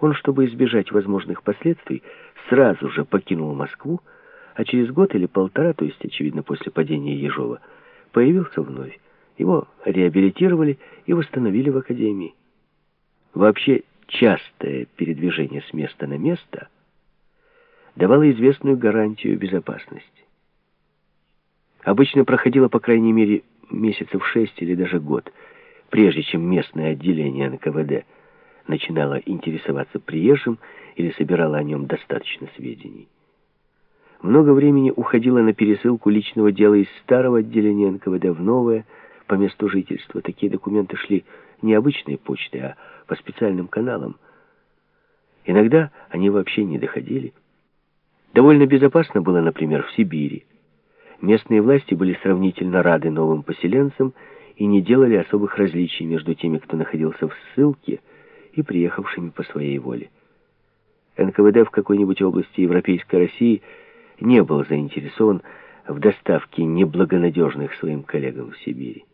Он, чтобы избежать возможных последствий, сразу же покинул Москву, а через год или полтора, то есть, очевидно, после падения Ежова, появился вновь. Его реабилитировали и восстановили в академии. Вообще, частое передвижение с места на место давало известную гарантию безопасности. Обычно проходило, по крайней мере, месяцев шесть или даже год, прежде чем местное отделение НКВД начинало интересоваться приезжим или собирало о нем достаточно сведений. Много времени уходило на пересылку личного дела из старого отделения НКВД в новое, по месту жительства. Такие документы шли не обычной почтой, а по специальным каналам. Иногда они вообще не доходили. Довольно безопасно было, например, в Сибири. Местные власти были сравнительно рады новым поселенцам и не делали особых различий между теми, кто находился в ссылке, и приехавшими по своей воле. НКВД в какой-нибудь области Европейской России не был заинтересован в доставке неблагонадежных своим коллегам в Сибири.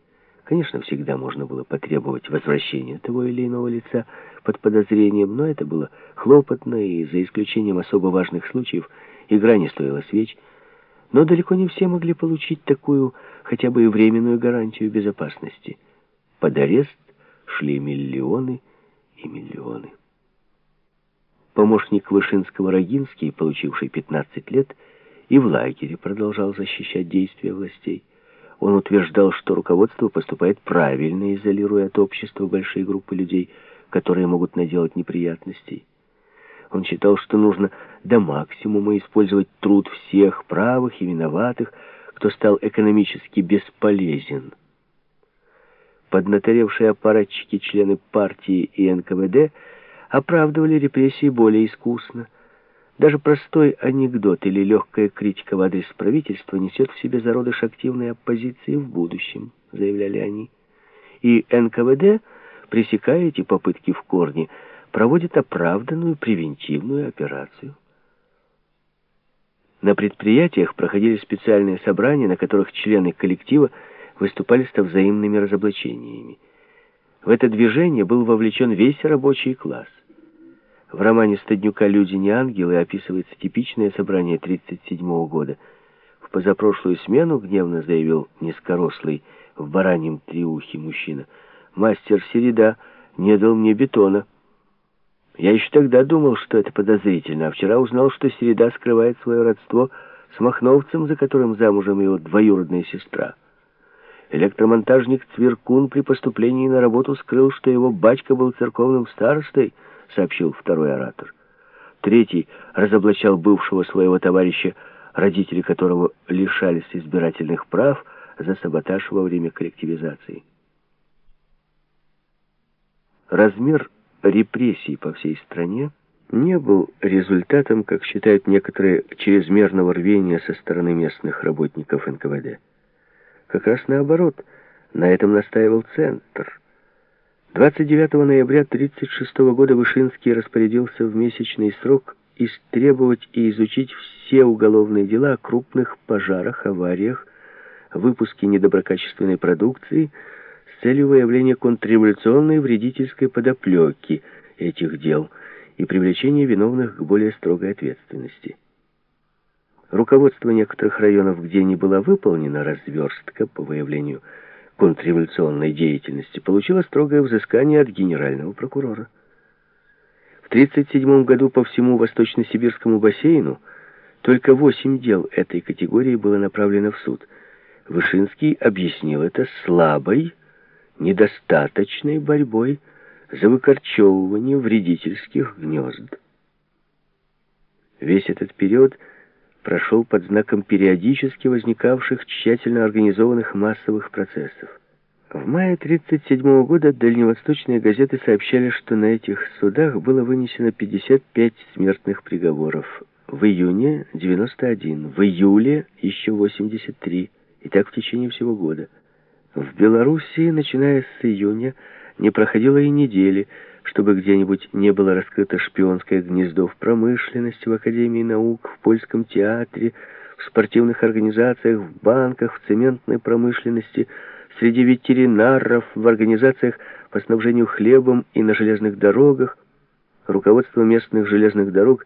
Конечно, всегда можно было потребовать возвращения того или иного лица под подозрением, но это было хлопотно, и за исключением особо важных случаев игра не стоила свеч. Но далеко не все могли получить такую хотя бы и временную гарантию безопасности. Под арест шли миллионы и миллионы. Помощник Вышинского Рогинский, получивший 15 лет, и в лагере продолжал защищать действия властей. Он утверждал, что руководство поступает правильно, изолируя от общества большие группы людей, которые могут наделать неприятностей. Он считал, что нужно до максимума использовать труд всех правых и виноватых, кто стал экономически бесполезен. Поднаторевшие аппаратчики, члены партии и НКВД оправдывали репрессии более искусно, даже простой анекдот или легкая критика в адрес правительства несет в себе зародыш активной оппозиции в будущем, заявляли они. И НКВД, пресекая эти попытки в корне, проводит оправданную превентивную операцию. На предприятиях проходили специальные собрания, на которых члены коллектива выступали с взаимными разоблачениями. В это движение был вовлечен весь рабочий класс. В романе Стаднюка «Люди не ангелы» описывается типичное собрание 1937 года. В позапрошлую смену, гневно заявил низкорослый в бараньем триухе мужчина, мастер Середа не дал мне бетона. Я еще тогда думал, что это подозрительно, а вчера узнал, что Середа скрывает свое родство с Махновцем, за которым замужем его двоюродная сестра. Электромонтажник Цверкун при поступлении на работу скрыл, что его батька был церковным старостой, сообщил второй оратор. Третий разоблачал бывшего своего товарища, родители которого лишались избирательных прав за саботаж во время коллективизации. Размер репрессий по всей стране не был результатом, как считают некоторые, чрезмерного рвения со стороны местных работников НКВД. Как раз наоборот, на этом настаивал Центр – 29 ноября 1936 года Вышинский распорядился в месячный срок истребовать и изучить все уголовные дела о крупных пожарах, авариях, выпуске недоброкачественной продукции с целью выявления контрреволюционной вредительской подоплеки этих дел и привлечения виновных к более строгой ответственности. Руководство некоторых районов, где не была выполнена разверстка по выявлению контрреволюционной деятельности получила строгое взыскание от генерального прокурора. В 1937 году по всему Восточно-Сибирскому бассейну только восемь дел этой категории было направлено в суд. Вышинский объяснил это слабой, недостаточной борьбой за выкорчевывание вредительских гнезд. Весь этот период – прошел под знаком периодически возникавших тщательно организованных массовых процессов. В мае 1937 года дальневосточные газеты сообщали, что на этих судах было вынесено 55 смертных приговоров. В июне 91, в июле еще 83, и так в течение всего года. В Белоруссии, начиная с июня, не проходило и недели, чтобы где-нибудь не было раскрыто шпионское гнездо в промышленности, в Академии наук, в польском театре, в спортивных организациях, в банках, в цементной промышленности, среди ветеринаров, в организациях по снабжению хлебом и на железных дорогах. руководство местных железных дорог